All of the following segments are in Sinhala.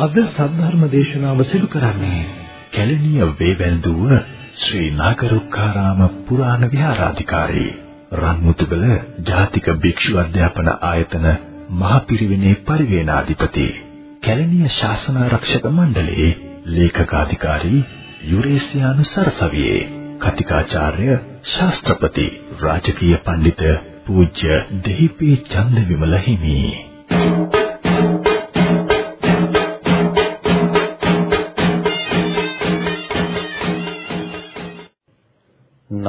අද සද්ධර්ම දේශනාව සිදු කරන්නේ කැලණිය වේවැල්දුව ශ්‍රී නාගරුක්ඛාරාම පුරාණ විහාරාධිකාරී රන්මුතුගල ජාතික භික්ෂු අධ්‍යාපන ආයතන මහපිරිවෙනේ පරිවේනාධිපති කැලණිය ශාසනාරක්ෂක මණ්ඩලයේ ලේකකාධිකාරී යුරේසියානු සරසවියේ කතිකාචාර්ය ශාස්ත්‍රපති රාජකීය පඬිත පූජ්‍ය දෙහිපේ චන්දවිමල හිමි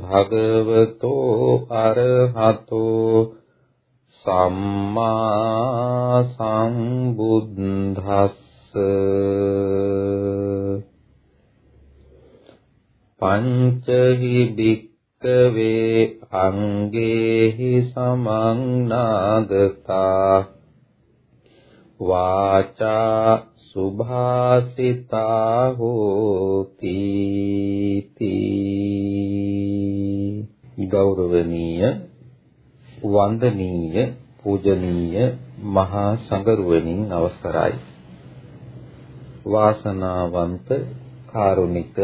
භගවතෝ අරහතෝ සම්මා සම්බුද්දස්ස පංචහි භික්කවේ අංගේහි සමන්නාගතා වාචා සුභාසිතා හෝති ගෞරවනීය වන්දනීය පූජනීය මහා සංඝරුවනින් අවසරයි වාසනාවන්ත කාරුණික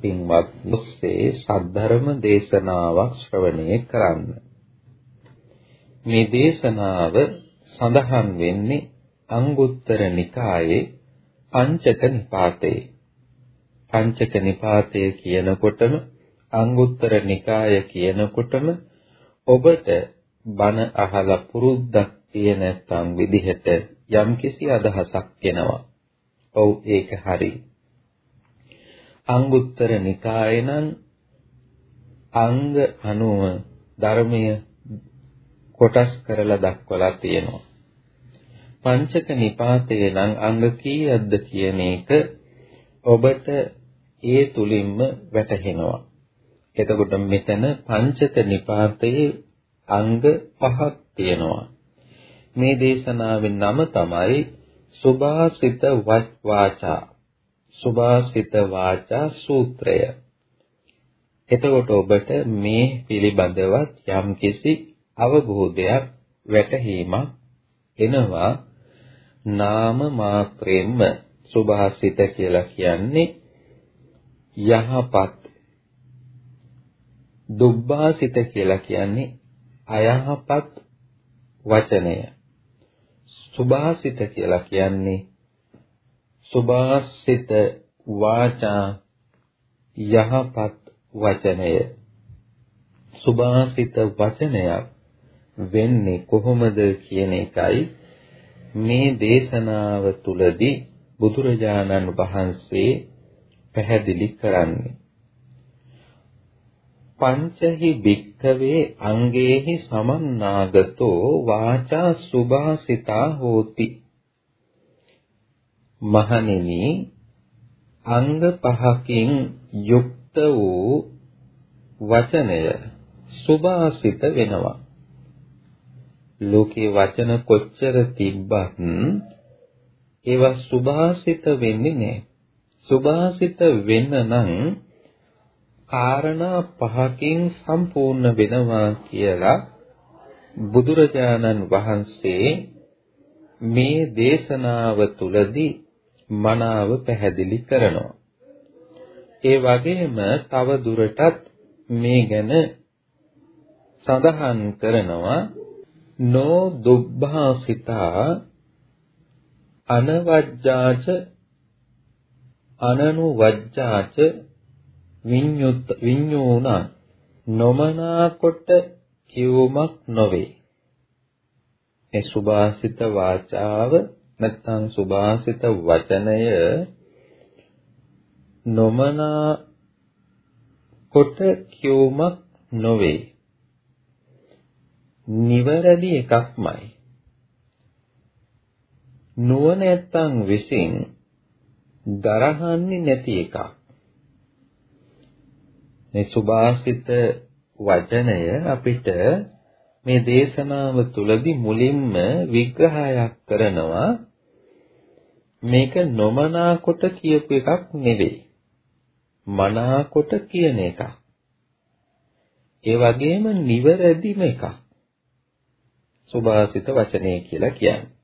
පින්වත් මුස්සේ සද්ධර්ම දේශනාවක් ශ්‍රවණය කරන්න. මේ දේශනාව සඳහන් වෙන්නේ අංගුත්තර නිකායේ පංචක නිපාතේ පංචක නිපාතය කියනකොටම අංගුත්තර නිකාය කියනකොටම ඔබට බණ අහලා පුරුද්දක් තියෙ නැත්නම් විදිහට යම්කිසි අදහසක් එනවා. ඔව් ඒක හරි. අංගුත්තර නිකායේ නම් අංග 90 ධර්මය කොටස් කරලා දක්වලා තියෙනවා. පංචක නිපාතේ නම් අංග කීයක්ද කියන එක ඔබට ඒ තුලින්ම වැටහෙනවා. එතකොට මෙතන පංචක නිපාතයේ අංග පහක් තියෙනවා. මේ දේශනාවේ නම තමයි සුභාසිත වාචා. සුභාසිත වාචා සූත්‍රය. එතකොට ඔබට මේ පිළිබඳවත් යම්කිසි අවබෝධයක් වැටහීමක් එනවා නාම මාත්‍රයෙන්ම සුභාසිත කියලා කියන්නේ යහපත් දුබ්බාසිත කියලා කියන්නේ අයහපත් වචනය. සුභාසිත කියලා කියන්නේ සුභාසිත වාචා යහපත් වචනය. සුභාසිත වචනයක් වෙන්නේ කොහොමද කියන එකයි මේ දේශනාව තුලදී බුදුරජාණන් වහන්සේ පැහැදිලි කරන්නේ. පංචහි භික්ඛවේ අංගේහි සමන්නාගතෝ වාචා සුභාසිතා හෝති. මහණෙනි අංග පහකින් යුක්ත වූ වචනය සුභාසිත වෙනවා. ලෝකේ වචන කොච්චර තිබ්බත් ඒවා සුභාසිත වෙන්නේ නැහැ. සුභාසිත වෙන්න නම් කාරණා පහකින් සම්පූර්ණ වෙනවා කියලා බුදුරජාණන් වහන්සේ මේ දේශනාව තුලදී මනාව පැහැදිලි කරනවා. ඒ වගේම තව දුරටත් මේ ගැන සඳහන් කරනවා නෝ දුබ්බාසිතා අනවජ්ජාච අනනුවජ්ජාච විඤ්ඤුත් විඤ්ඤෝණ නොමනා කොට කියවමක් නොවේ. ඒ සුභාසිත වාචාව නැත්නම් සුභාසිත වචනය නොමනා කොට කියවමක් නොවේ. නිවැරදි එකක්මයි. නුවණැත්තන් විසින් දරහන්නේ නැති එකක්. මේ සුභාසිත වචනය අපිට මේ දේශනාව තුළදී මුලින්ම විග්‍රහයක් කරනවා මේක නොමනාකොට කියපු එකක් නෙවෙයි මනාකොට කියන එකක් ඒ වගේම නිවැරදිම එකක් සුභාසිත වචනය කියලා කියන්නේ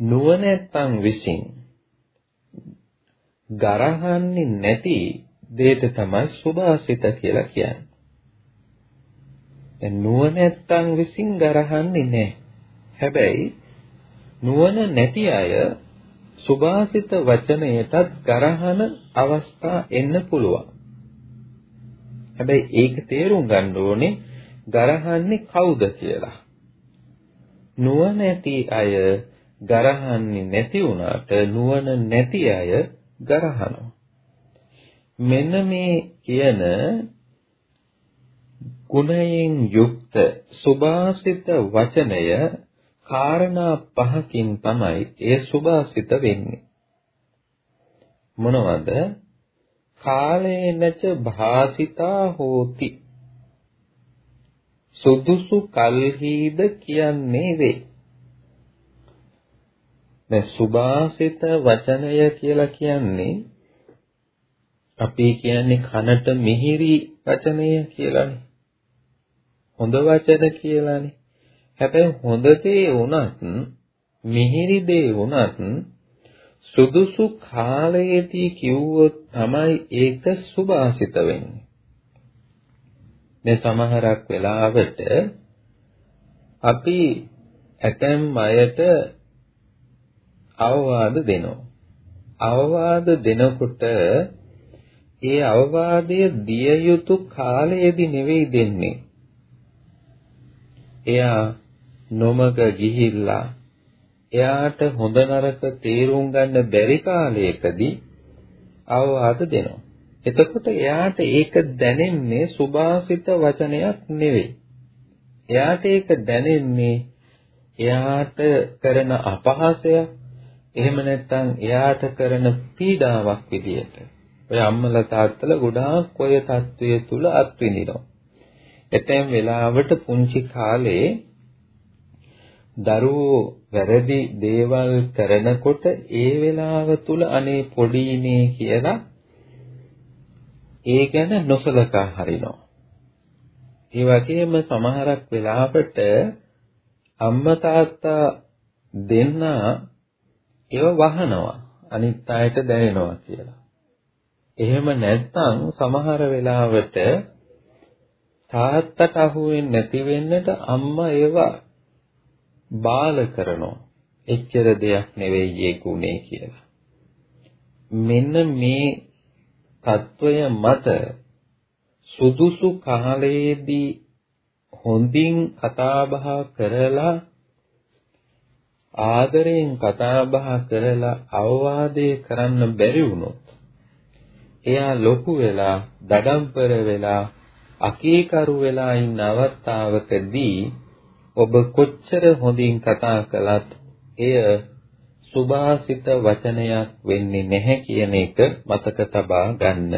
නුවණැත්තන් විසින් ගරහන්නේ නැති දෙයට තමයි සුභාසිත කියලා කියන්නේ. දැන් නුවණැත්තන් විසින් ගරහන්නේ නැහැ. හැබැයි නුවණ නැති අය සුභාසිත වචනයටත් ගරහන අවස්ථා එන්න පුළුවන්. හැබැයි ඒක තේරුම් ගන්න ඕනේ ගරහන්නේ කවුද කියලා. නුවණැති අය ගරහන්නේ නැති වුණාට නුවණ නැති අය ගරහනවා. මෙන්න මේ කියන ගුණයෙන් යුක්ත සුභාසිත වචනය කාරණා පහකින් තමයි ඒ සුභාසිත වෙන්නේ. මොනවද? කාලේනච භාසිතා හෝති. සුදුසු කල්හිද කියන්නේ වේ. දැන් සුභාසිත වචනය කියලා කියන්නේ අපි කියන්නේ කනට මිහිරි වචනය කියලානේ. හොඳ වචන කියලානේ. හැබැයි හොඳ දේ වුණත් මිහිරි දේ වුණත් සුදුසු කාලයේදී කිව්වොත් තමයි ඒක සුභාසිත වෙන්නේ. මේ සමහරක් වෙලාවට අපි ඇතැම් අයට අවවාද දෙනවා. අවවාද දෙනකොට ඒ අවවාදය දිය යුතු කාලයේදී නෙවෙයි දෙන්නේ. එයා නොමග ගිහිල්ලා එයාට හොඳ නරක තේරුම් ගන්න බැරි කාලයකදී අවවාද දෙනවා. එතකොට එයාට ඒක දැනෙන්නේ සුභාසිත වචනයක් නෙවෙයි. එයාට ඒක දැනෙන්නේ එයාට කරන අපහාසයක් එහෙම නැත්නම් එයාට කරන පීඩාවක් විදියට. ඔය අම්මලා තාත්තලා ගොඩාක් ඔය தત્ත්වය තුල අත්විඳිනවා. එතෙන් වෙලාවට පුංචි කාලේ දරුවෝ වැරදි දේවල් කරනකොට ඒ වෙලාව තුල අනේ පොඩිනේ කියලා ඒ ගැන නොසලකා හරිනවා. ඒ වගේම සමහරක් වෙලාවට අම්මා තාත්තා දෙන්නා ඒව වහනවා අනිත් අයට දැනෙනවා කියලා. එහෙම නැත්නම් සමහර වෙලාවට තාත්තට අහුවෙන්නේ නැති වෙන්නට අම්මා ඒවා බාල කරනවා. එච්චර දෙයක් නෙවෙයි ඒ ගුණේ කියලා. මෙන්න මේ తත්වය මත සුදුසු කාලයේදී හොඳින් කතාබහ කරලා ආදරයෙන් කතාබහ කරලා අවවාදේ කරන්න බැරි වුණොත් එයා ලොකු වෙලා දඩම්පර වෙලා අකීකරු වෙලා ඉන්න අවස්ථාවකදී ඔබ කොච්චර හොඳින් කතා කළත් එය සුභාසිත වචනයක් වෙන්නේ නැහැ කියන එක මතක තබා ගන්න.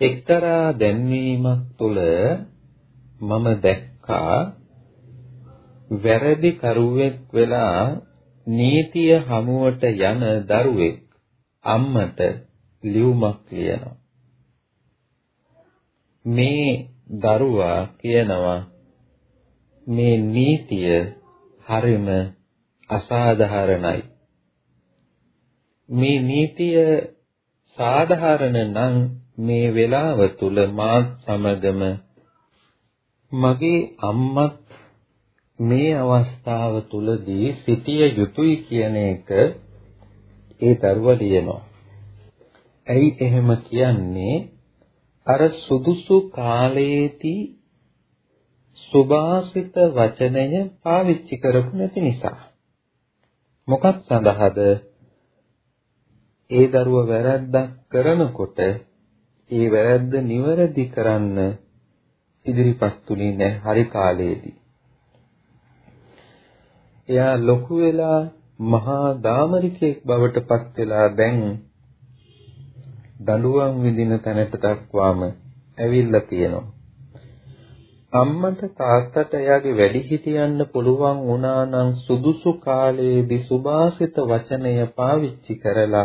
එක්තරා දැන්වීමක් තුළ මම දැක්කා වැරදි කරුවෙක් වෙලා නීතිය හමුවට යන දරුවෙක් අම්මට ලියුමක් ලියනවා. මේ දරුවා කියනවා මේ නීතිය හරිම අසාධාරණයි. මේ නීතිය සාධාරණ නම් මේ වෙලාව තුල මාත් සමගම මගේ අම්මත් මේ අවස්ථාව තුලදී සිටිය යුතුයි කියන එක ඒ දරුවා ලියනවා. ඇයි එහෙම කියන්නේ? අර සුදුසු කාලයේදී සුභාසිත වචනය පාවිච්චි කරපු නැති නිසා. මොකක් සඳහාද? ඒ දරුව වැරද්දක් කරනකොට ඒ වැරද්ද නිවැරදි කරන්න ඉදිරිපත් උනේ නැහැ හරි කාලයේදී. එයා ලොකු වෙලා මහා දාමරිකෙක් බවට පත් වෙලා දැන් දඬුවම් විඳින තැනට දක්වාම ඇවිල්ලා තියෙනවා. අම්මට තාත්තට එයාගේ වැඩිහිටියන්න පුළුවන් වුණා නම් සුදුසු කාලයේදී සුභාසිත වචනය පාවිච්චි කරලා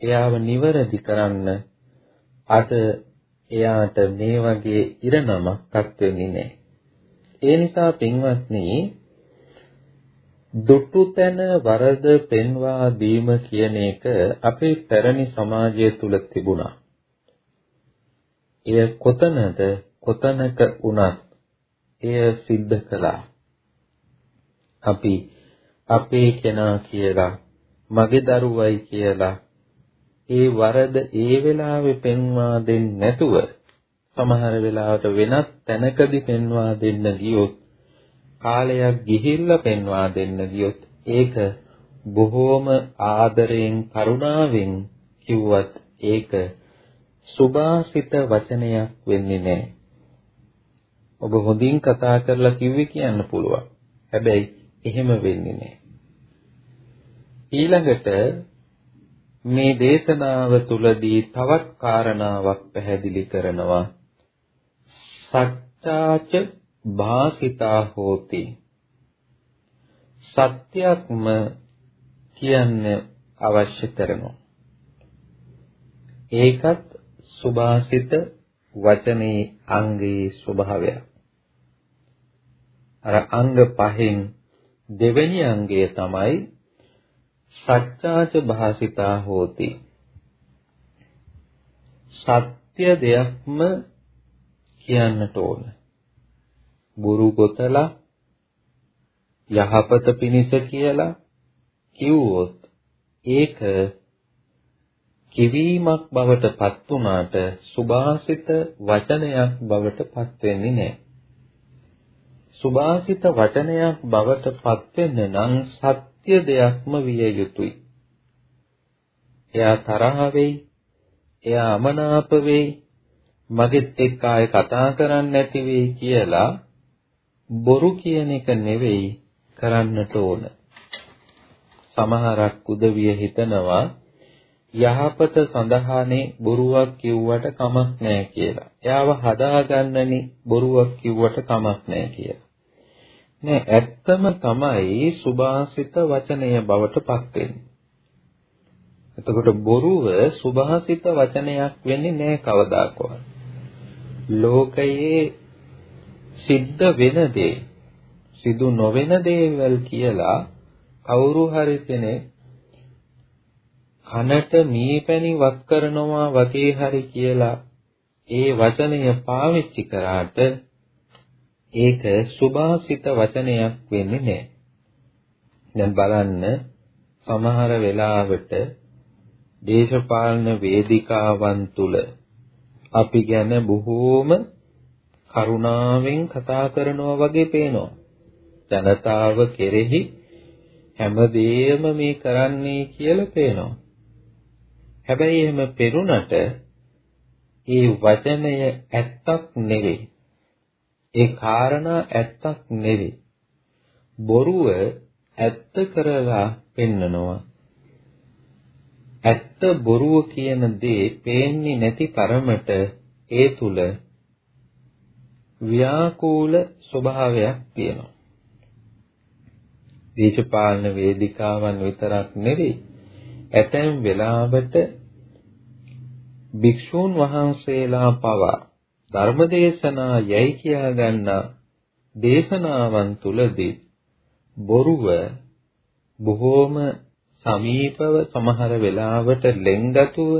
එයාව නිවැරදි කරන්න අද එයාට මේ වගේ ඉරණමක්වත් වෙන්නේ නැහැ. ඒ නිසා පින්වත්නි දුටු තැන වරද පෙන්වා දීම කියන එක අපේ පැරණි සමාජය තුල තිබුණා. එය කොතනද කොතනක වුණත් එය සිද්ධ කළා. අපි අපේ කෙනා කියලා මගේ දරුවයි කියලා ඒ වරද ඒ වෙලාවේ පෙන්වා දෙන්නේ නැතුව සමහර වෙලාවට වෙනත් තැනකදී පෙන්වා දෙන්න ගියොත් කාලයක් ගිහිල්ලා පෙන්වා දෙන්න ගියොත් ඒක බොහෝම ආදරයෙන් කරුණාවෙන් කිව්වත් ඒක සුභාසිත වචනයක් වෙන්නේ නැහැ. ඔබ හොඳින් කතා කරලා කිව්වේ කියන්න පුළුවන්. හැබැයි එහෙම වෙන්නේ නැහැ. ඊළඟට මේ දේශනාව තුලදී තවත් කාරණාවක් පැහැදිලි කරනවා සත්‍යාච භාසිතා හෝති සත්‍යක්ම කියන්න අවශ්‍ය කරනවා ඒකත් සුභාසිත වචනේ අංගයේ ස්වභාවය අර අංග පහෙන් දෙවෙනි අංගය තමයි සත්‍යාච භාසිතා හෝති සත්‍ය දෙයක්ම කියන්නට ඕන බුරු ගොතලා යහපත පිණිස කියලා කිව්වොත් ඒක කිවීමක් බවට පත් වුණාට සුභාසිත වචනයක් බවට පත් වෙන්නේ නැහැ. සුභාසිත වචනයක් බවට පත් වෙන්න නම් සත්‍ය දෙයක්ම විය යුතුයි. එයා තරහ වෙයි, එයා අමනාප වෙයි, මගෙත් එක්ක ආයේ කතා කරන්නේ නැති වෙයි කියලා බොරු කියන එක නෙවෙයි කරන්නට ඕන. සමහරක් උදවිය හිතනවා යහපත සඳහානේ බොරුවක් කිව්වට කමක් නැහැ කියලා. එයාව හදාගන්නනි බොරුවක් කිව්වට කමක් නැහැ කියලා. නෑ ඇත්තම තමයි සුභාසිත වචනය බවට පත් වෙන්නේ. එතකොට බොරුව සුභාසිත වචනයක් වෙන්නේ නෑ කවදාකවත්. ලෝකයේ සිද්ධ වෙන දේ සිදු නොවන දේවල් කියලා කවුරු හරි කෙනෙක් කනට මීපැණි වත් කරනවා වගේ හරි කියලා ඒ වචනය පාවිච්චි කරාට ඒක සුභාසිත වචනයක් වෙන්නේ නැහැ. දැන් බලන්න සමහර වෙලාවට දේශපාලන වේදිකාවන් තුල අපි ගැන බොහෝම කරුණාවෙන් කතා කරනවා වගේ පේනවා. ජනතාව කෙරෙහි හැමදේම මේ කරන්නේ කියලා පේනවා. හැබැයි එහෙම පෙරුණට ඒ වචනය ඇත්තක් නෙවෙයි. ඒ කාරණා ඇත්තක් නෙවෙයි. බොරුව ඇත්ත කරලා පෙන්නනවා. ඇත්ත බොරුව කියන දේ පේන්නේ නැති තරමට ඒ තුල ව්‍යාකූල ස්වභාවයක් තියෙනවා. දේශපාලන වේදිකාවන් විතරක් නෙවෙයි ඇතැම් වෙලාවට භික්ෂූන් වහන්සේලා පවා ධර්මදේශනා යයි කියා ගන්නා දේශනාවන් තුලදී බොරුව බොහෝම සමීපව සමහර වෙලාවට ලෙන්ගතුව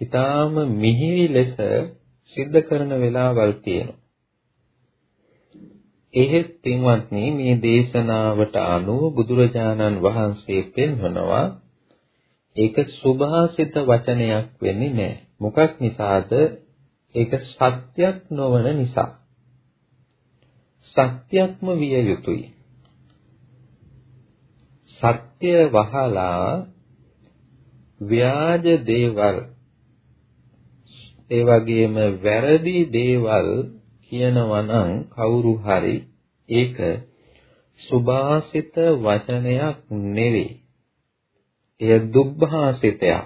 ඊටාම මිහිරි ලෙස සිද්ධ කරන වෙලාවල් තියෙනවා. එහෙත් පින්වත්නි මේ දේශනාවට අනුව බුදුරජාණන් වහන්සේ පෙන්වනවා ඒක සුභාසිත වචනයක් වෙන්නේ නැහැ. මොකක් නිසාද? ඒක සත්‍යක් නොවන නිසා. සත්‍යක්ම විය යුතුයි. සත්‍ය වහලා ව්‍යාජ දේවල් ඒ වගේම වැරදි දේවල් කියනවා නම් කවුරු හරි ඒක සුභාසිත වචනයක් නෙවෙයි. එය දුබ්භාසිතයක්.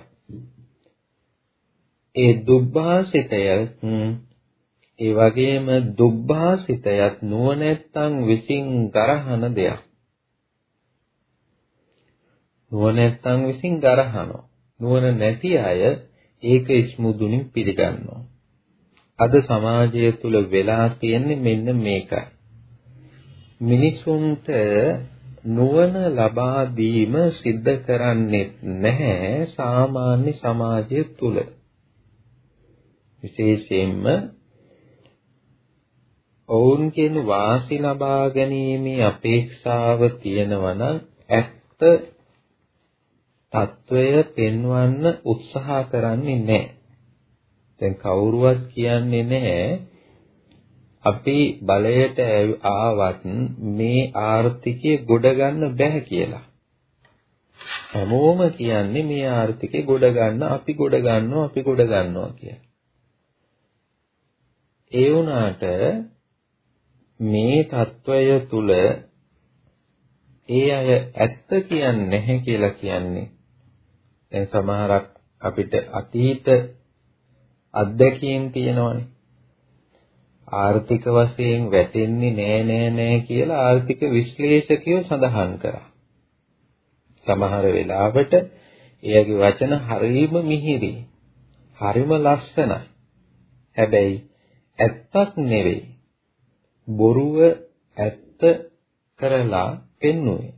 ඒ දුබ්බාසිතය ඒ වගේම දුබ්බාසිතයත් නුවණැත්තන් විසින් ගරහන දෙයක්. නුවණැත්තන් විසින් ගරහනවා. නුවණ නැති අය ඒක ඉස්මුදුනින් පිළිගන්නවා. අද සමාජය තුල වෙලා තියෙන්නේ මෙන්න මේකයි. මිනිසුන්ට නුවණ ලබා දීම සිද්ධ කරන්නේ නැහැ සාමාන්‍ය සමාජය තුල. විශේෂයෙන්ම ඔවුන්ගෙන් වාසි ලබා ගැනීමේ අපේක්ෂාව තියෙනවා නම් ඇත්ත తত্ত্বය පෙන්වන්න උත්සාහ කරන්නේ නැහැ. දැන් කවුරුවත් කියන්නේ නැහැ අපි බලයට ආවත් මේ ආර්ථිකය ගොඩ ගන්න බෑ කියලා. හැමෝම කියන්නේ මේ ආර්ථිකය ගොඩ ගන්න අපි ගොඩ ගන්නවා අපි ගොඩ ගන්නවා කියලා. ඒ වුණාට මේ తত্ত্বය තුල ඒ අය ඇත්ත කියන්නේ නැහැ කියලා කියන්නේ. දැන් සමහරක් අපිට අතීත අත්දැකීම් තියෙනවනේ. ආර්ථික වශයෙන් වැටෙන්නේ නෑ නෑ නෑ කියලා ආර්ථික විශ්ලේෂකයෝ සඳහන් කරා. සමහර වෙලාවට එයාගේ වචන හරීම මිහිරි හරීම ලස්සනයි. හැබැයි ඇත්තක් නෙවෙයි. බොරුව ඇත්ත කරලා පෙන්වුවේ.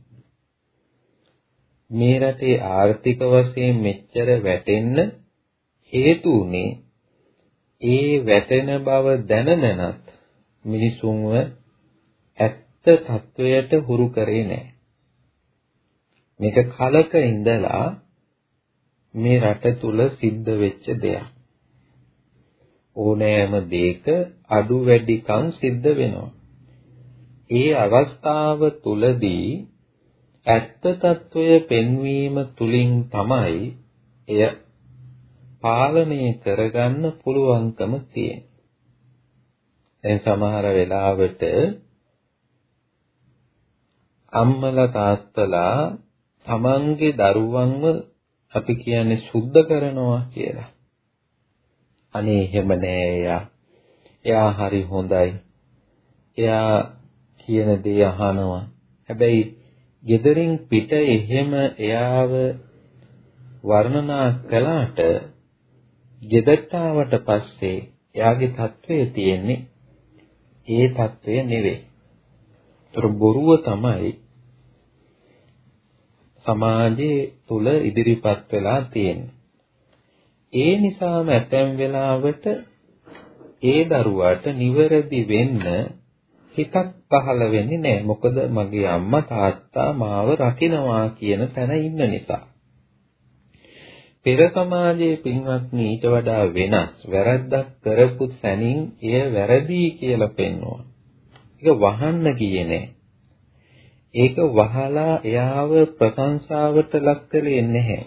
මේ රටේ ආර්ථික වශයෙන් මෙච්චර වැටෙන්න හේතු උනේ ඒ වැටෙන බව දැනනනත් මිනිසුන්ව ඇත්ත තත්වයට හුරු කරේ නැහැ. මේක කලක ඉඳලා මේ රට තුල සිද්ධ වෙච්ච දෙයක්. ඕනෑම දෙයක අඩු වැඩිකම් සිද්ධ වෙනවා. ඒ අවස්ථාව තුලදී ඇත්ත తত্ত্বය පෙන්වීම තුලින් තමයි එය පාලනය කරගන්න පුළුවන්කම තියෙන්නේ. දැන් සමහර වෙලාවට අම්මලා තාත්තලා තමන්ගේ දරුවන්ව අපි කියන්නේ සුද්ධ කරනවා කියලා. අනේ එහෙම නෑ එයා. එයා හරි හොඳයි. එයා කියන දේ අහනවා. හැබැයි gederin පිට එහෙම එයාව වර්ණනා කළාට ගෙදරට ආවට පස්සේ එයාගේ తත්වය තියෙන්නේ ඒ తත්වය නෙවෙයි. ඒතර බොරුව තමයි සමාජයේ තුල ඉදිරිපත් වෙලා තියෙන්නේ. ඒ නිසාම ඇතැම් වෙලාවට ඒ දරුවාට නිවැරදි වෙන්න හිතක් පහළ වෙන්නේ නැහැ. මොකද මගේ අම්මා තාත්තා මාව රකින්නවා කියන තැන ඉන්න නිසා. පෙර සමාජයේ පින්වත්නි ඊට වඩා වෙනස් වැරද්දක් කරපු සැනින් එය වැරදි කියලා පෙන්වනවා. ඒක වහන්න ගියේ නෑ. ඒක වහලා එයාව ප්‍රශංසාවට ලක් කළේ නැහැ.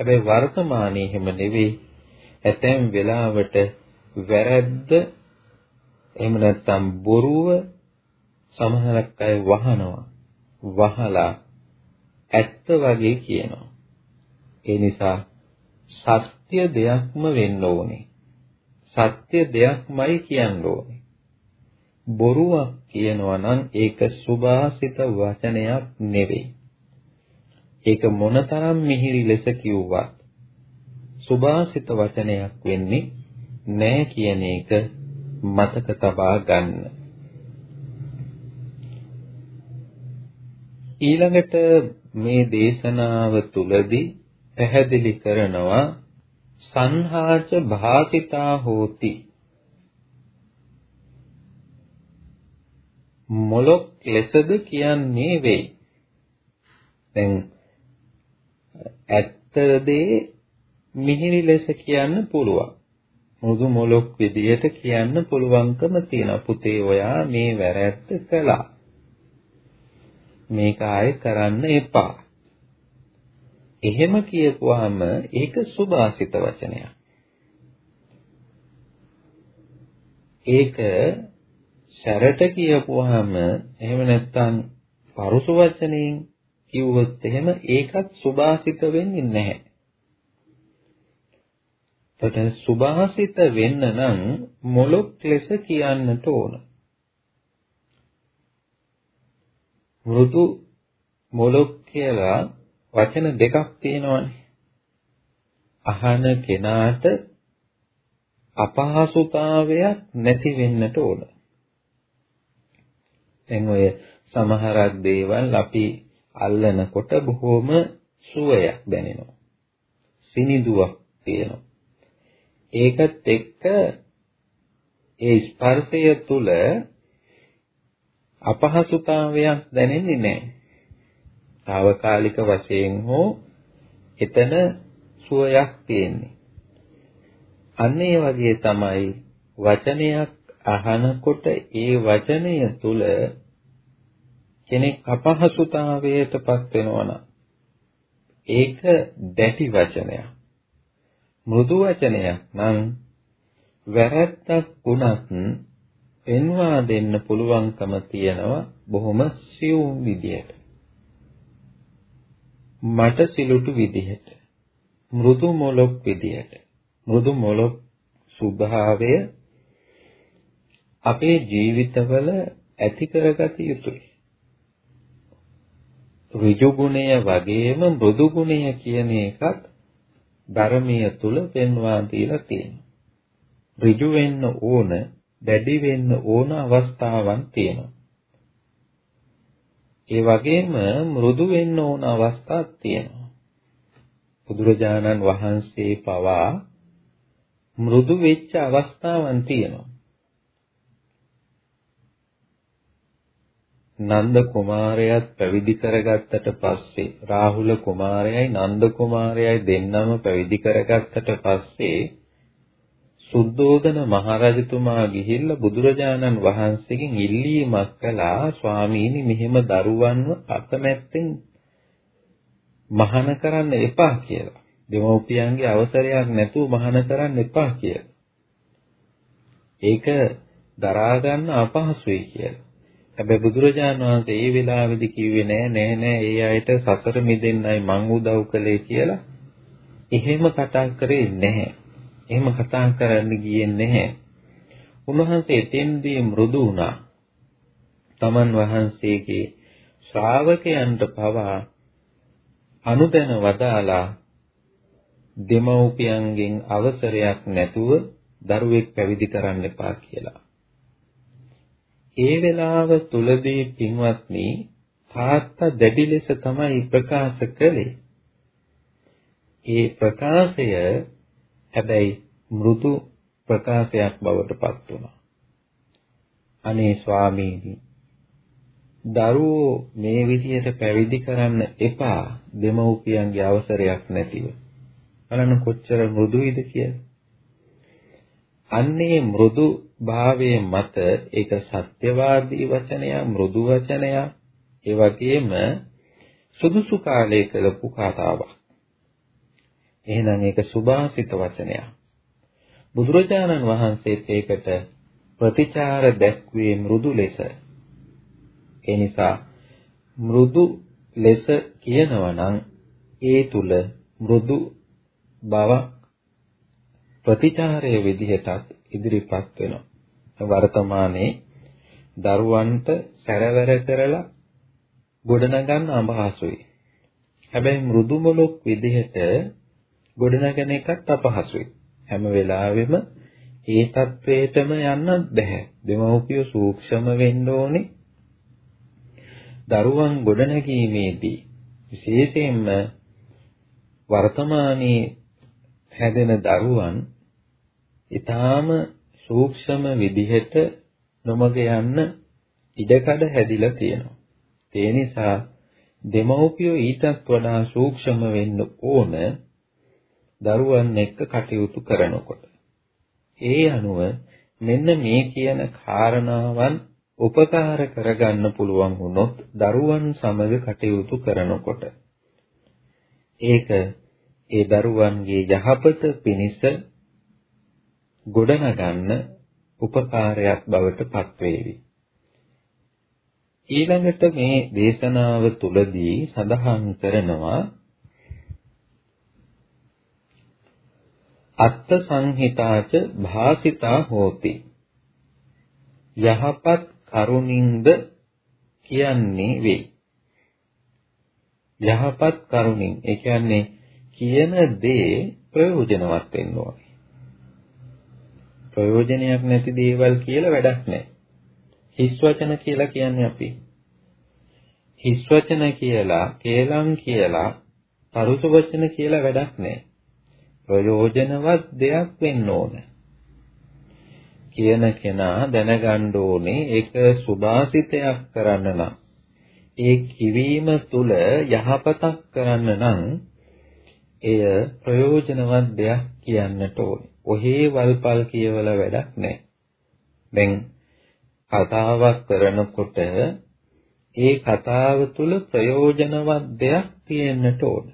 හැබැයි වර්තමානයේ එහෙම නෙවෙයි. ඇතැම් වෙලාවට වැරද්ද එහෙම නැත්නම් බොරුව සමහරක් අය වහනවා. වහලා ඇත්ත වගේ කියනවා. ඒ නිසා සත්‍ය දෙයක්ම වෙන්න ඕනේ. සත්‍ය දෙයක්මයි කියන්න ඕනේ. බොරුවක් කියනවා නම් ඒක සුභාසිත වචනයක් නෙවෙයි. ඒක මොනතරම් මිහිරි ලෙස කිව්වත් සුභාසිත වචනයක් වෙන්නේ නෑ කියන එක මතක තබා ගන්න. ඊළඟට මේ දේශනාව තුලදී පැහැදිලි කරනවා සංහාච භාසිතා හෝති මොලොක් ලෙසද කියන්නේ වෙයි. දැන් ඇත්ත දේ මිහිරි ලෙස කියන්න පුළුවන්. මුදු මොලොක් විදියට කියන්න පුළුවන්කම තියෙන පුතේ ඔයා මේ වැරැද්ද කළා. මේක ආයෙ කරන්න එපා. එහෙම කියපුවාම ඒක සුභාසිත වචනයක්. ඒක සැරට කියපුවාම එහෙම නැත්නම් පරුස වචනෙන් කිව්වොත් එහෙම ඒකත් සුභාසිත වෙන්නේ නැහැ. එතකොට සුභාසිත වෙන්න නම් මොලොක් ලෙස කියන්නට ඕන. මෘදු මොලොක් කියලා වචන දෙකක් තියෙනවානේ. අහන කෙනාට අපහසුතාවයක් නැති වෙන්නට ඕන. දැන් ඔය සමහරක් දේවල් අපි අල්ලනකොට බොහොම සුවයක් දැනෙනවා. සිනිදුවක් තියෙනවා. ඒකත් එක්ක ඒ ස්පර්ශය තුල අපහසුතාවයක් දැනෙන්නේ නැහැ. తాවකාලික වශයෙන් හෝ එතන සුවයක් තියෙන්නේ. අන්න ඒ වගේ තමයි වචනයක් අහනකොට ඒ වචනය තුල කෙනෙක් අපහසුතාවයටපත් වෙනවා ඒක දැටි වචනයක්. මෘදු වචනයක් නම් වැරැද්දක් වුණත් පෙන්වා දෙන්න පුළුවන්කම තියෙනවා බොහොම සියුම් විදියට. මට සිලුටු විදියට. මෘදු මොලොක් විදියට. මෘදු මොලොක් ස්වභාවය අපේ ජීවිතවල ඇති කරගත යුතුයි. ඍජු ගුණය වගේම මෘදු ගුණය කියන එකත් ධර්මීය තුල පෙන්වා දීලා තියෙනවා. ඍජු වෙන්න ඕන, දැඩි වෙන්න ඕන අවස්ථාවන් තියෙනවා. ඒ වගේම මෘදු වෙන්න ඕන අවස්ථාවක් තියෙනවා. බුදුරජාණන් වහන්සේ පවා මෘදු වෙච්ච අවස්ථාවන් තියෙනවා. නන්ද කුමාරයාත් පැවිදි කරගත්තට පස්සේ රාහුල කුමාරයයි නන්ද කුමාරයයි දෙන්නම පැවිදි කරගත්තට පස්සේ සුද්ධෝදන මහරජතුමා ගිහිල්ලා බුදුරජාණන් වහන්සේගෙන් ඉල්ලීමක් කළා ස්වාමීනි මෙහෙම දරුවන්ව අකමැත්තෙන් මහාන කරන්න එපා කියලා. දෙමව්පියන්ගේ අවසරයක් නැතුව මහාන කරන්න එපා කියලා. ඒක දරා ගන්න අපහසුයි කියලා. හැබැයි බුදුරජාණන් වහන්සේ ඒ වෙලාවේදී කිව්වේ නෑ නෑ නෑ ඒ අයට සසර මිදෙන්නයි මං උදව් කළේ කියලා. එහෙම කතා කරේ නැහැ. එහෙම කතා කරන්න ගියේ නැහැ. උන්වහන්සේ එතෙන්දී මෘදු වුණා. තමන් වහන්සේගේ ශ්‍රාවකයන්ට පවා අනුදැන වදාලා දෙමව්පියන්ගෙන් අවසරයක් නැතුව දරුවෙක් පැවිදි කරන්න එපා කියලා. ඒ වෙලාව තුලදී පින්වත්නි තාත්තා දැඩි ලෙස තමයි ප්‍රකාශ කළේ. ඒ ප්‍රකාශය හැබැයි මෘදු ප්‍රකාශයක් බවට පත් වුණා. අනේ ස්වාමීනි දරුවෝ මේ විදිහට පැවිදි කරන්න එපා දෙමව්පියන්ගේ අවසරයක් නැතිව. බලන්න කොච්චර මෘදුයිද කියලා. අන්නේ මෘදු භාවයේ මත ඒක සත්‍යවාදී වචනය මෘදු වචනය ඒ වගේම සුදුසු කාලයේ කළපු කතාවක්. එහෙනම් ඒක සුභාසිත වචනයක්. බුදුරජාණන් වහන්සේත් ඒකට ප්‍රතිචාර දැක්වේ මෘදු ලෙස. ඒ නිසා මෘදු ලෙස කියනවා නම් ඒ තුල මෘදු බව ප්‍රතිචාරයේ විදිහටත් ඉදිරිපත් වෙනවා. වර්තමානයේ දරුවන්ට සැරවැර කරලා ගොඩනගන්න අපහසුයි. හැබැයි මෘදු මොලොක් විදිහට ගොඩනගන එකත් අපහසුයි. හැම වෙලාවෙම ඒ தത്വේටම යන්න බෑ. දෙමව්පිය සූක්ෂම වෙන්න ඕනේ. දරුවන් ගොඩනැගීමේදී විශේෂයෙන්ම වර්තමානයේ හැදෙන දරුවන් ඊටාම සූක්ෂම විදිහට නොමග යන්න ඉඩකඩ හැදිලා තියෙනවා. ඒ නිසා දෙමව්පියෝ ඊටත් වඩා සූක්ෂම වෙන්න ඕන දරුවන් එක්ක කටයුතු කරනකොට. ඒ අනුව මෙන්න මේ කියන කාරණාවන් උපකාර කරගන්න පුළුවන් වුණොත් දරුවන් සමග කටයුතු කරනකොට ඒක ඒ දරුවන්ගේ යහපත පිණිස ගොඩනගන්න උපකාරයක් බවට පත්වේවි. ඊළඟට මේ දේශනාව තුළදී සඳහන් කරනවා අත්ත සංහිතාච භාසිතා හෝති. යහපත් කරුණින්ද කියන්නේ වෙයි යහපත් කරුණින් ඒ කියන්නේ කියන දේ ප්‍රයෝජනවත් වෙන්න ඕනේ. ප්‍රයෝජනයක් නැති දේවල් කියලා වැඩක් නැහැ හිස් වචන කියලා කියන්නේ අපි හිස් වචන කියලා කේලම් කියලා පරුස වචන කියලා වැඩක් නැහැ ප්‍රයෝජනවත් දෙයක් වෙන්න ඕන. කියන කෙනා දැනගන්න ඕනේ ඒක සුභාසිතයක් කරන්න නම් ඒ කිවීම තුල යහපතක් කරන්න නම් එය ප්‍රයෝජනවත් දෙයක් කියන්නට ඕනේ. ඔහේ වල්පල් කියවල වැඩක් නැහැ. දැන් කතාවක් කරනකොට ඒ කතාව තුල ප්‍රයෝජනවත් දෙයක් තියෙන්නට ඕන.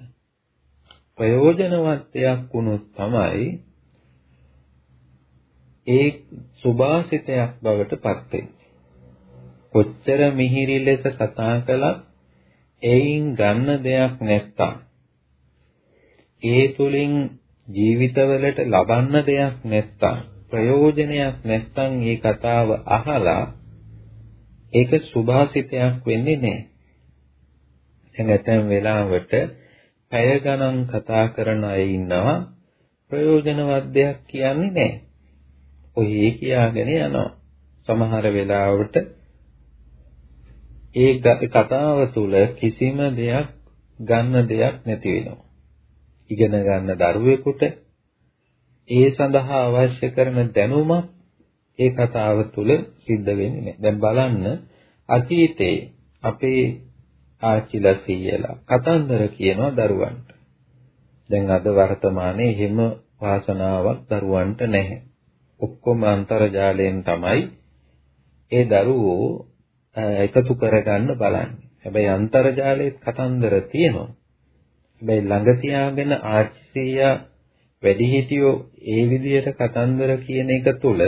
ප්‍රයෝජනවත් දෙයක් වුණොත් තමයි ඒ සුභාසිතයක් බවට පත් වෙන්නේ. කොච්චර මිහිරි ලෙස කතා කළත් එයින් ගන්න දෙයක් නැත්තම් ඒ තුලින් ජීවිතවලට ලබන්න දෙයක් නැත්තම් ප්‍රයෝජනයක් නැත්තම් මේ කතාව අහලා ඒක සුභාසිතයක් වෙන්නේ නැහැ. දැන් ඇතැම් වෙලාවට පැය ගණන් කතා කරන අය ඉන්නවා ප්‍රයෝජනවත් දෙයක් කියන්නේ නැහැ. ඔහේ කියාගෙන යනවා. සමහර වෙලාවට ඒ කතාව තුළ කිසිම දෙයක් ගන්න දෙයක් නැති වෙනවා. ඉගෙන ගන්න දරුවෙකුට ඒ සඳහා අවශ්‍ය කරන දැනුම ඒ කතාව තුළ සිද්ධ වෙන්නේ නැහැ. දැන් බලන්න අතීතේ අපේ ආච්චිලා සීයලා කතන්දර කියනවා දරුවන්ට. දැන් අද වර්තමානයේ එහෙම වාසනාවක් දරුවන්ට නැහැ. ඔක්කොම අන්තර්ජාලයෙන් තමයි ඒ දරුවෝ එකතු කරගන්න බලන්නේ. හැබැයි අන්තර්ජාලයේ කතන්දර තියෙනවා. හැබැයි ළඟ තියාගෙන ආච්චියා වැඩිහිටියෝ ඒ විදිහට කතන්දර කියන එක තුළ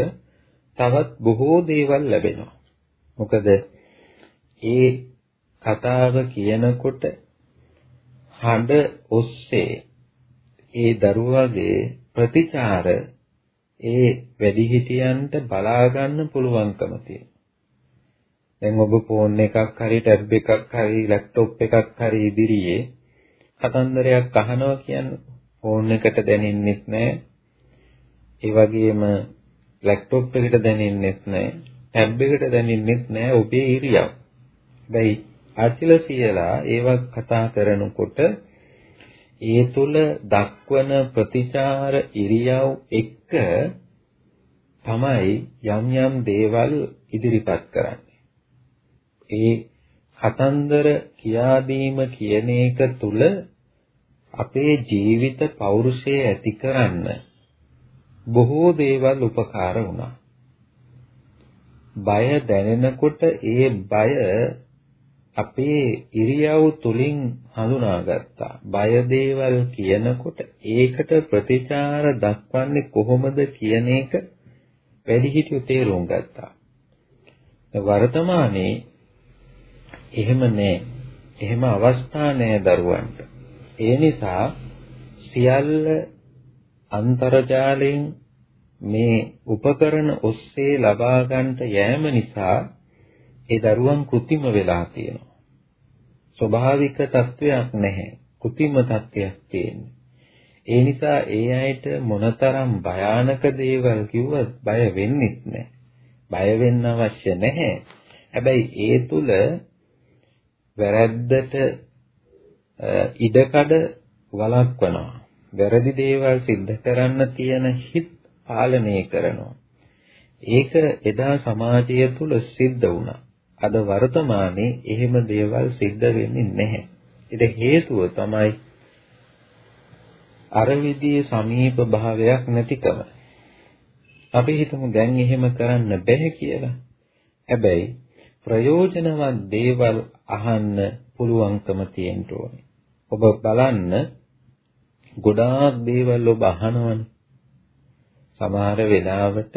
තවත් බොහෝ දේවල් ලැබෙනවා. මොකද ඒ කතාව කියනකොට හඬ ඔස්සේ ඒ දරුවගේ ප්‍රතිචාර ඒ වැඩිහිටියන්ට බලා ගන්න පුළුවන්කම තියෙනවා. දැන් ඔබ ෆෝන් එකක් හරි ටැබ් එකක් හරි ලැප්ටොප් එකක් හරි ඉදිරියේ කතන්දරයක් අහනවා කියන්නේ ෆෝන් එකට දැනෙන්නෙත් නැහැ. ඒ වගේම ලැප්ටොප් එකට දැනෙන්නෙත් නැහැ. ටැබ් එකට දැනෙන්නෙත් නැහැ ඔබේ ඉරියව්. හැබැයි අචිල සියලා ඒවා කතා කරනකොට ඒ තුල දක්වන ප්‍රතිචාර ඉරියව් එක්ක තමයි යම් යම් දේවල් ඉදිරිපත් කරන්නේ. ඒ කතන්දර කියා දීම කියන එක තුල අපේ ජීවිත පෞරුෂය ඇති කරන්න බොහෝ දේවල් උපකාර වුණා. බය දැනෙනකොට ඒ බය අපේ ඉරියව් තුලින් හඳුනාගත්තා. බය දේවල් කියනකොට ඒකට ප්‍රතිචාර දක්වන්නේ කොහොමද කියන එක වැඩිහිටියෝ තේරුම් ගත්තා. වර්තමානයේ එහෙම නෑ. එහෙම අවස්ථා නෑ දරුවන්ට. ඒ නිසා සියල්ල අන්තර්ජාලයෙන් මේ උපකරණ ඔස්සේ ලබා ගන්නට යෑම නිසා ඒ දරුවන් કૃතිම වෙලා තියෙනවා. ස්වභාවික තත්වයක් නැහැ. કૃතිම තත්වයක් තියෙන්නේ. ඒ නිසා ඒ අයට මොනතරම් භයානක දේවල් කිව්වත් බය වෙන්නේ නැහැ. බය වෙන්න අවශ්‍ය නැහැ. හැබැයි ඒ තුල වැරද්දට ඉඩකඩ වළක්වනවා. වැරදි දේවල් සිද්ධ කරන්න තියෙන හිත් පාලනය කරනවා. ඒක එදා සමාජය තුල සිද්ධ වුණා. අද වර්තමානයේ එහෙම දේවල් සිද්ධ වෙන්නේ නැහැ. ඒක හේතුව තමයි අර විදිහේ සමීප භාවයක් නැතිකම. අපි හිතමු දැන් එහෙම කරන්න බැහැ කියලා. හැබැයි ප්‍රයෝජනවත් දේවල් අහන්න පුළුවන්කම තියෙන්න ඕනේ. ඔබ බලන්න ගොඩාක් දේවල් ඔබ අහනවනේ. සමහර වෙලාවට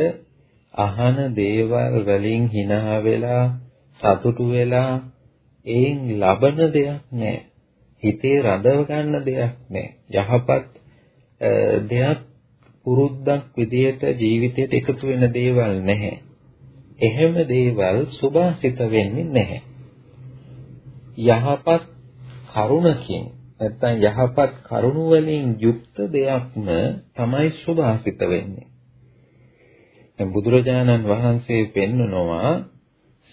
අහන දේවල් වලින් hina වෙලා සතුටු වෙලා ඒන් ලබන දෙයක් නැහැ. හිතේ රඳව ගන්න දෙයක් නැහැ. යහපත් දෙයක් පුරුද්දක් විදියට ජීවිතයට එකතු වෙන දේවල් නැහැ. එහෙම දේවල් සුභාසිත වෙන්නේ නැහැ. යහපත් කරුණකින් නැත්නම් යහපත් කරුණ වලින් යුක්ත දෙයක්ම තමයි සුභාසිත වෙන්නේ. දැන් බුදුරජාණන් වහන්සේ පෙන්නනවා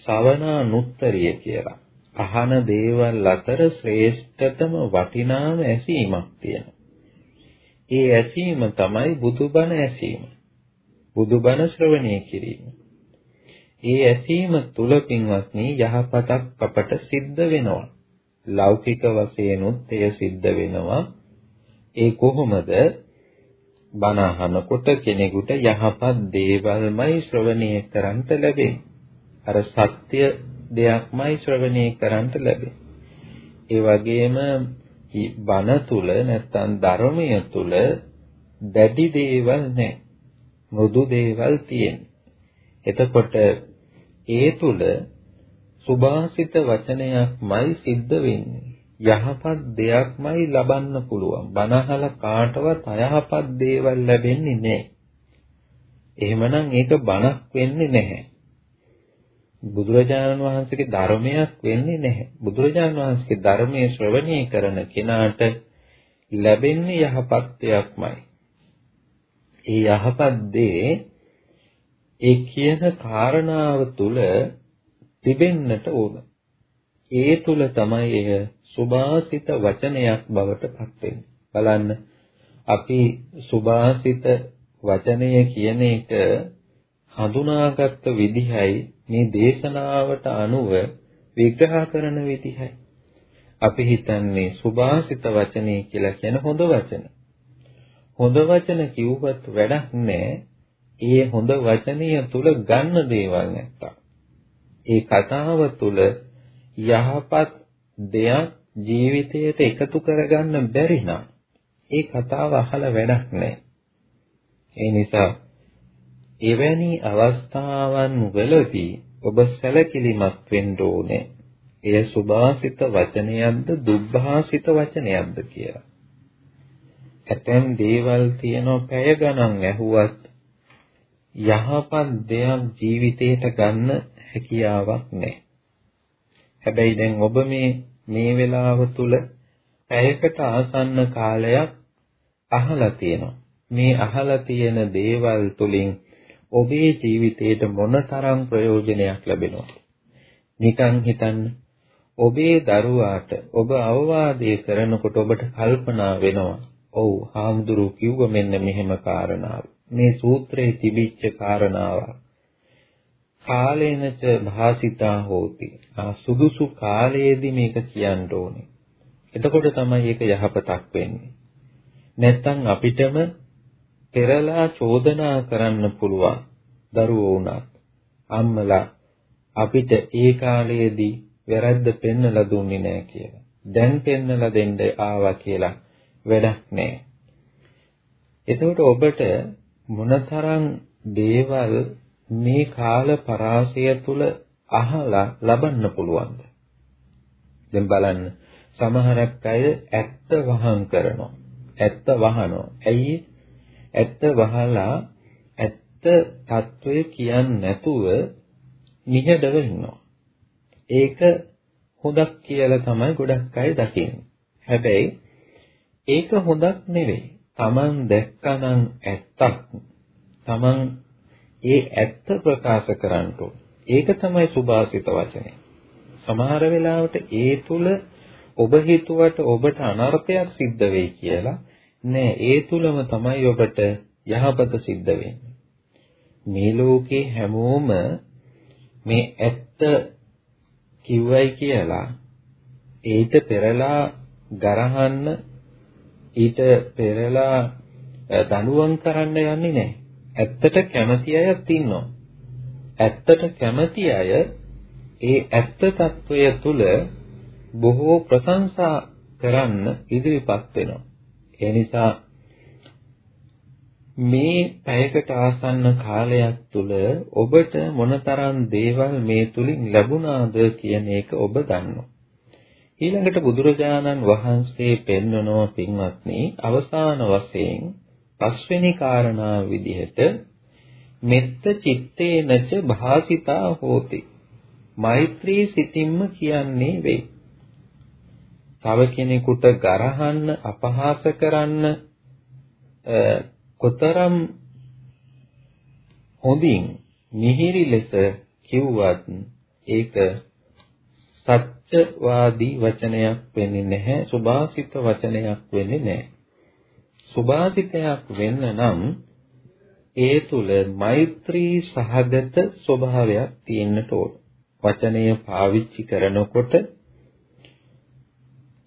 ශවනා නුත්තරිය කියලා. අහන දේවල් අතර ශ්‍රේෂ්ඨතම වටිනාම ඇසීමක් තියෙනවා. ඒ ඇසීම තමයි බුදුබණ ඇසීම. බුදුබණ ශ්‍රවණය කිරීම. ඒ ඇසීම තුල පින්වත්නි යහපතක් අපට සිද්ධ වෙනවා. ලෞකික වශයෙන්ුත් එය සිද්ධ වෙනවා. ඒ කොහොමද? බණ අහනකොට කෙනෙකුට යහපත් දේවල්මයි ශ්‍රවණය කරන්ට ලැබෙන්නේ. අර සත්‍ය දෙයක්මයි ශ්‍රවණය කරන්ට ලැබෙන්නේ. ඒ වගේම බණ තුල නැත්තම් ධර්මය තුල දැඩි දේවල් නැහැ. මෘදු දේවල් තියෙනවා. එතකොට ඒ තුල සුභාසිත වචනයක්මයි සිද්ධ වෙන්නේ. යහපත් දෙයක්මයි ලබන්න පුළුවන්. බනහල කාටවත් අයහපත් දේවල් ලැබෙන්නේ නැහැ. එහෙමනම් ඒක බණක් වෙන්නේ නැහැ. බුදුරජාණන් වහන්සේගේ ධර්මයක් වෙන්නේ නැහැ. බුදුරජාණන් වහන්සේගේ ධර්මයේ ශ්‍රවණය කරන කෙනාට ලැබෙන්නේ යහපත් දෙයක්මයි. ඒ යහපත් දේ ඒ කියන කාරණාව තුල තිබෙන්නට ඕන. ඒ තුල තමයි එය සුභාසිත වචනයක් බවට පත් වෙන්නේ. බලන්න අපි සුභාසිත වචනය කියන එක හඳුනාගත්ත විදිහයි මේ දේශනාවට අනුව විග්‍රහ කරන විදිහයි. අපි හිතන්නේ සුභාසිත වචනේ කියලා කියන හොඳ වචන. හොඳ වචන කිව්වත් වැඩක් නැහැ. ඒ හොඳ වචනය තුල ගන්න දේවල් නැත්තම්. ඒ කතාව තුල යහපත් දෙයක් ජීවිතයට එකතු කරගන්න බැරි නම් ඒ කතාව අහලා වැඩක් නැහැ. ඒ නිසා එවැනි අවස්ථාවන් වලදී ඔබ සැලකිලිමත් වෙන්න ඕනේ. එය සුභාසිත වචනයක්ද දුබ්භාසිත වචනයක්ද කියලා. ඇතැම් දේවල් තියෙනවා පැය ගණන් ඇහුවත් යහපත් දෙයක් ජීවිතේට ගන්න හැකියාවක් නැහැ. හැබැයි දැන් ඔබ මේ මේ වෙලාව තුල පැයකට ආසන්න කාලයක් අහලා තියෙනවා. මේ අහලා තියෙන දේවල් තුලින් ඔබේ ජීවිතයට මොනතරම් ප්‍රයෝජනයක් ලැබෙනවද? නිකන් හිතන්න. ඔබේ දරුවාට ඔබ අවවාදය කරනකොට ඔබට කල්පනා වෙනවා. ඔව් හාමුදුරු කිව්ව මෙන්න මෙහෙම කාරණාව. මේ සූත්‍රයේ තිබිච්ච කාරණාව. කාලේනච භාසිතා හෝති. සුදුසු කාලයේදී මේක කියන්න ඕනේ. එතකොට තමයි ඒක යහපතක් වෙන්නේ. නැත්තම් අපිටම පෙරලා චෝදනා කරන්න පුළුවන් දරුවෝ වුණත් අම්මලා අපිට ඒ කාලයේදී වැරද්ද පෙන්නලා දුන්නේ නැහැ කියලා. දැන් පෙන්නලා දෙන්න ආවා කියලා වැඩක් නැහැ. එතකොට ඔබට මොනතරම් දේවල් මේ කාල පරාසය තුල අහලා ලබන්න පුළුවන්ද? දැන් බලන්න. සමහරක් අය ඇත්ත වහන් කරනවා. ඇත්ත වහනවා. ඇයි? ඇත්ත වහලා ඇත්ත తত্ত্বය කියන්නේ නැතුව නිහඬව ඉන්නවා. ඒක හොඳක් කියලා තමයි ගොඩක් අය දකින්නේ. හැබැයි ඒක හොඳක් නෙවෙයි. Taman දැක්කනම් ඇත්තක්. Taman ඒ ඇත්ත ප්‍රකාශ කරන්න ඒක තමයි සුභාසිත වචනේ. සමහර වෙලාවට ඒ තුල ඔබ හිතුවට ඔබට අනර්ථයක් සිද්ධ වෙයි කියලා නෑ ඒ තුලම තමයි ඔබට යහපත සිද්ධ වෙන්නේ. මේ ලෝකේ හැමෝම මේ ඇත්ත කිව්වයි කියලා ඊට පෙරලා ගරහන්න ඊට පෙරලා දඬුවම් කරන්න යන්නේ නැහැ. ඇත්තට කැමති අයත් ඉන්නවා. ඇත්තට කැමති අය ඒ ඇත්ත తত্ত্বය තුල බොහෝ ප්‍රශංසා කරන්න ඉදිරිපත් වෙනවා. ඒ නිසා මේ පැයකට ආසන්න කාලයක් තුල ඔබට මොනතරම් දේවල් මේ තුලින් ලැබුණාද කියන එක ඔබ දන්නවා. ඊළඟට බුදුරජාණන් වහන්සේ පෙන්වනවා පින්වත්නි අවසාන වශයෙන් පස්වෙනි කාරණාව විදිහට මෙත්ත චිත්තේනච භාසිතා හෝති. මෛත්‍රී සිතින්ම කියන්නේ වෙයි. තව කෙනෙකුට ගරහන්න අපහාස කරන්න කොතරම් හොඳින් මිහිරි ලෙස කිව්වත් ඒක සත්‍යවාදී වචනයක් වෙන්නේ නැහැ සුභාසිත වචනයක් වෙන්නේ නැහැ සුභාසිතයක් වෙන්න නම් ඒ තුල මෛත්‍රී සහගත ස්වභාවයක් තියෙන්නට ඕන වචනය පාවිච්චි කරනකොට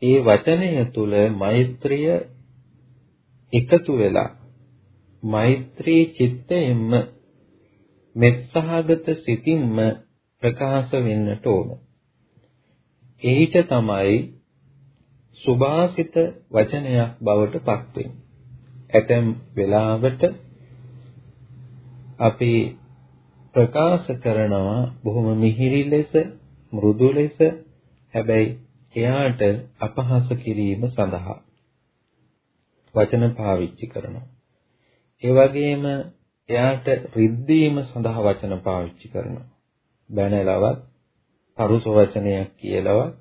ඒ වචනය තුල මෛත්‍රිය එකතු වෙලා මෛත්‍රී චිත්තයෙන්ම මෙත්සහගත සිතින්ම ප්‍රකාශ වෙන්නට ඕන. ඒිට තමයි සුභාසිත වචනයක් බවට පත් වෙන්නේ. ඇතැම් වෙලාවට අපි ප්‍රකාශ කරනවා බොහොම මිහිරි ලෙස, මෘදු ලෙස, හැබැයි එයාට අපහාස කිරීම සඳහා වචන පාවිච්චි කරනවා. ඒ වගේම එයාට රිද්දීම සඳහා වචන පාවිච්චි කරනවා. බැනලවත්, පරුස වචනයක් කියලාවත්,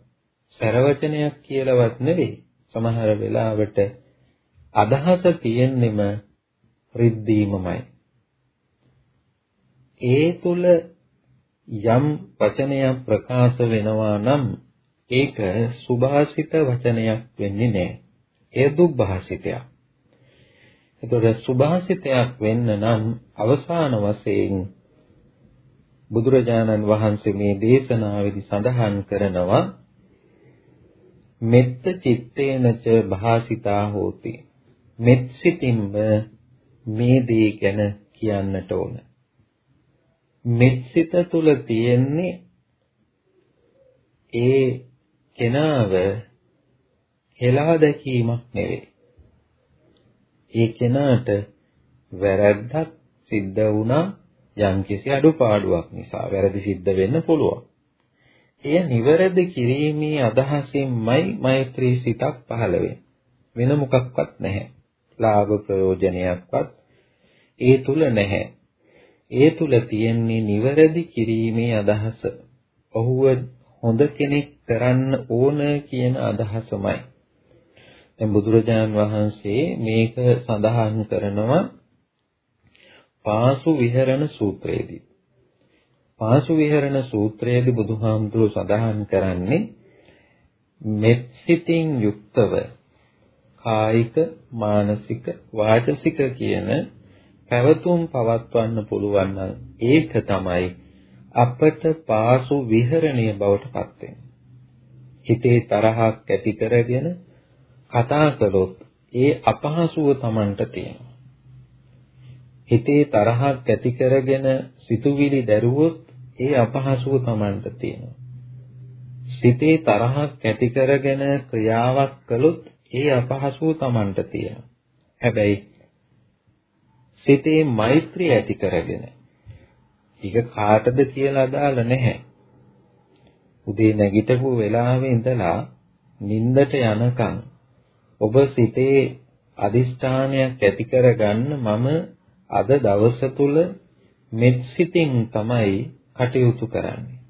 සැර වචනයක් කියලාවත් නෙවෙයි. සමහර වෙලාවට අදහස තියෙන්නෙම රිද්දීමමයි. ඒ තුල යම් වචනයක් ප්‍රකාශ වෙනවා නම් ඒක සුභාසිත වචනයක් වෙන්නේ නැහැ. ඒ දුබ්භාසිතයක්. එතකොට සුභාසිතයක් වෙන්න නම් අවසාන වශයෙන් බුදුරජාණන් වහන්සේ මේ දේශනාවේදී සඳහන් කරනවා මෙත්ත චිත්තේනච භාසිතා හෝති. මෙත් සිතින්ම මේ දේ ගැන කියන්නට ඕන. මෙත් සිත තුල තියෙන්නේ ඒ කෙනාව හෙලා දැකීමක් නෙවෙයි. ඒ කෙනාට වැරැද්දක් සිද්ධ වුණා යම්කිසි අඩුපාඩුවක් නිසා වැරදි සිද්ධ වෙන්න පුළුවන්. එය නිවැරදි කිරීමේ අදහසින්මයි මෛත්‍රී සිතක් පහළ වෙන මොකක්වත් නැහැ. ලාභ ප්‍රයෝජනයක්වත් ඒ තුල නැහැ. ඒ තුල තියෙන්නේ නිවැරදි කිරීමේ අදහස. ඔහුව හොඳ කෙනෙක් කරන්න ඕන කියන අදහසමයි. දැන් බුදුරජාන් වහන්සේ මේක සඳහන් කරනවා පාසු විහරණ සූත්‍රයේදී. පාසු විහරණ සූත්‍රයේදී බුදුහාමුදුරුව සඳහන් කරන්නේ මෙත්සිතින් යුක්තව කායික මානසික වාචසික කියන පැවතුම් පවත්වන්න පුළුවන් නම් ඒක තමයි අපට පාසු විහරණය බවට පත් වෙන්නේ. හිතේ තරහක් ඇති කරගෙන කතා කළොත් ඒ අපහසුව Tamanට තියෙනවා. හිතේ තරහක් ඇති කරගෙන සිතුවිලි දැරුවොත් ඒ අපහසුව Tamanට තියෙනවා. සිතේ තරහක් ඇති කරගෙන ක්‍රියාවක් කළොත් ඒ අපහසුව Tamanට තියෙනවා. හැබැයි සිතේ මෛත්‍රිය ඇති කරගෙන ඒක කාටද කියලා අදාළ නැහැ. උදේ නැගිටපු වෙලාවේ ඉඳලා නිින්දට යනකම් ඔබ සිතේ අදිෂ්ඨානයක් ඇති කරගන්න මම අද දවස තුල මෙත් සිතින් තමයි කටයුතු කරන්නේ.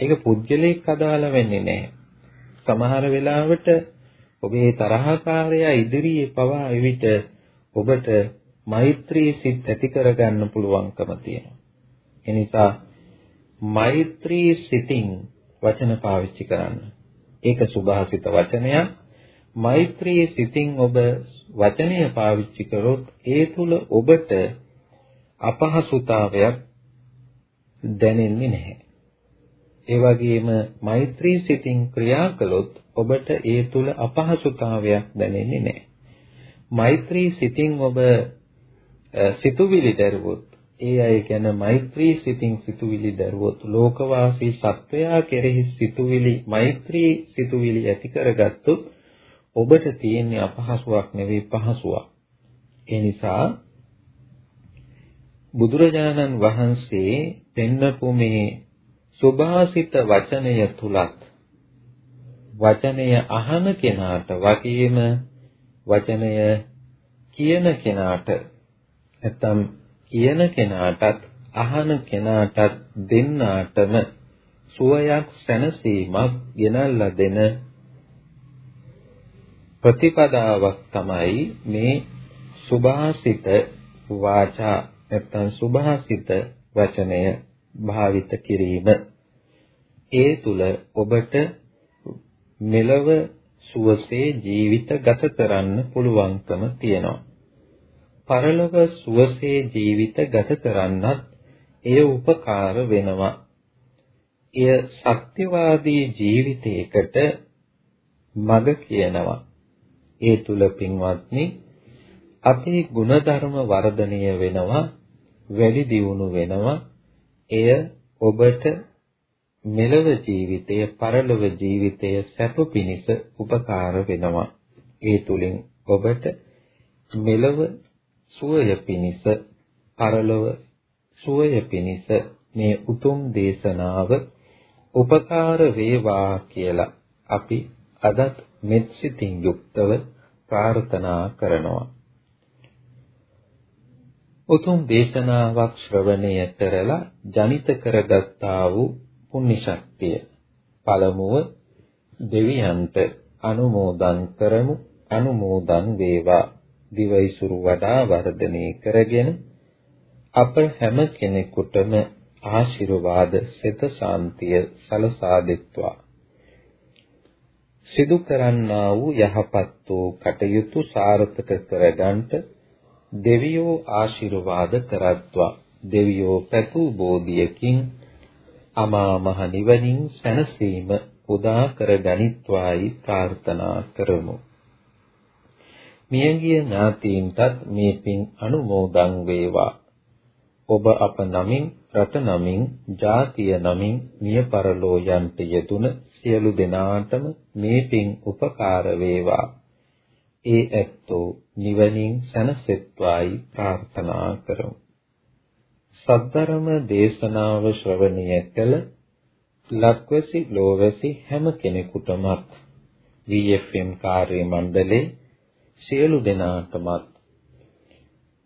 ඒක පුද්ගලික අදාළ වෙන්නේ නැහැ. සමහර වෙලාවට ඔබේ තරහකාරය ඉදිරියේ පවා එවිට ඔබට මෛත්‍රී සිත් ඇති කරගන්න පුළුවන්කම තියෙනවා. ඒ නිසා මෛත්‍රී සිතින් වචන පාවිච්චි කරන්න. ඒක සුභාසිත වචනයක්. මෛත්‍රී සිතින් ඔබ වචනය පාවිච්චි කරොත් ඒ තුල ඔබට අපහසුතාවයක් දැනෙන්නේ නැහැ. ඒ වගේම මෛත්‍රී සිතින් ක්‍රියා කළොත් ඔබට ඒ තුල අපහසුතාවයක් දැනෙන්නේ නැහැ. මෛත්‍රී සිතින් ඔබ සිතුවිලි දරුවොත් ඒ අය ගැන මෛත්‍රී සිතින් සිතුවිලි දරුවොත් ලෝකවාසී සත්වයා කෙරෙහි සිතුවිලි මෛත්‍රී සිතුවිලි ඇති කරගත්තොත් ඔබට තියෙන අපහසුාවක් නෙවෙයි පහසුවක්. ඒ නිසා බුදුරජාණන් වහන්සේ පෙන්වපු මේ සුභාසිත වචනය තුලත් වචනය අහන කෙනාට වගේම වචනය කියන කෙනාට නැත්තම් කියන කෙනාටත් අහන කෙනාටත් දෙන්නාටම සුවයක් සැනසීමක් ගෙනල්ලා දෙන ප්‍රතිපදාවක් තමයි මේ සුභාසිත වාචා නැත්තම් සුභාසිත වචනය භාවිත කිරීම ඒ තුල ඔබට මෙලව සුවසේ ජීවිත ගත කරන්න පුළුවන්කම තියෙනවා. පරලොව සුවසේ ජීවිත ගත කරන්නත් එය උපකාර වෙනවා. එය සත්‍යවාදී ජීවිතයකට මඟ කියනවා. ඒ තුල පින්වත්නි අපේ ಗುಣධර්ම වර්ධනය වෙනවා වැඩි දියුණු වෙනවා. එය ඔබට මෙලව ජීවිතය පරලොව ජීවිතය සැප පිණිස උපකාර වෙනවා. ඒ තුලින් ඔබට මෙලව සුවය පිණිස පරලොව සුවය පිණිස මේ උතුම් දේශනාව උපකාර වේවා කියලා අපි අදත් මෙත් සිතින් යුක්තව ප්‍රාර්ථනා කරනවා. උතුම් දේශනාවක් ශ්‍රවණය කරලා ජනිත කරගත්තා වූ පුණ්‍ය ශක්තිය පළමුව දෙවියන්ට අනුමෝදන් කරමු අනුමෝදන් වේවා. දිවයිසුරු වඩා වර්ධනය කරගෙන අප හැම කෙනෙකුටම ආශිර්වාද සිත ශාන්තිය සලසා දෙත්වා. සිදු කරන්නා වූ යහපත් වූ කටයුතු සාර්ථක කරගන්නට දෙවියෝ ආශිර්වාද කරත්වා. දෙවියෝ පැතූ බෝධියකින් අමා මහ නිවනින් සැනසීම උදා කර ගනිත්වායි ප්‍රාර්ථනා කරමු. මියගිය ඥාතීන්ටත් මේ පින් අනුමෝදන් වේවා. ඔබ අප නමින් රට නමින් ජාතිය නමින් මිය පරලෝ යන්ට යෙදුන සියලු දෙනාටම මේ පින් උපකාර වේවා ඒ ඇත්තෝ නිවනින් සැනසෙත්වායි ප්‍රාර්ථනා කරමු. සද්ධර්ම දේශනාව ශ්‍රවණය කළ ලක්වැසි ලෝවැසි හැම කෙනෙකුටමත් VFM කාර්ය මණ්ඩලේ සියලු දෙනාටමත්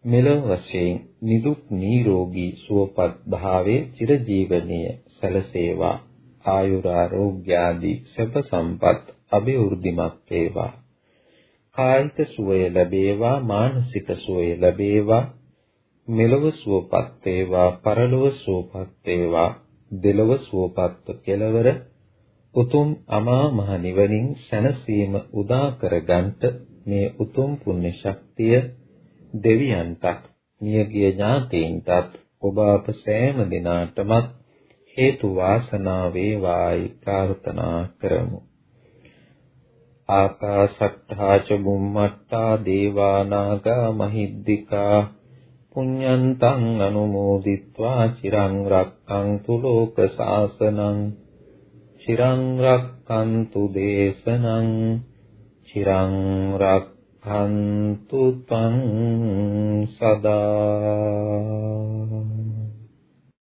මෙලොව වශයෙන් නිදුක් නිරෝගී සුවපත් භාවයේ චිරජීවනීය සැලසේවා. ආයුරාෝග්‍ය ආදී සැප සම්පත් අභිවෘද්ධිමත් වේවා. කායික සුවය ලැබේවා මානසික සුවය ලැබේවා මෙලොව සුවපත් වේවා පරලොව සුවපත් වේවා දෙලොව සුවපත් කෙලවර උතුම් අමා මහ නිවනින් සැනසීම උදා කරගන්ට මේ උතුම් පුණ්‍ය ශක්තිය දෙවියන්ටත් මියගිය ඥාතීන්ටත් ඔබ අප සෑම දිනාටමත් හේතු වාසනා වේවායි ප්‍රාර්ථනා කරමු. ආකාශට්ඨා ච බුම්මට්ඨා දේවා නාග මහිද්దికා පුඤ්ඤන්තං අනුමෝදිත්වා චිරං රක්ඛන්තු ලෝක සාසනං චිරං රක්ඛන්තු දේශනං චිරං රක්ඛන්තු තං සදා